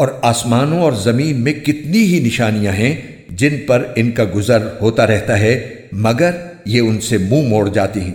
اور آسمانوں اور زمین میں کتنی ہی نشانیاں ہیں جن پر ان کا گزر ہوتا رہتا ہے، مگر یہ ان سے منہ موڑ جاتی ہیں۔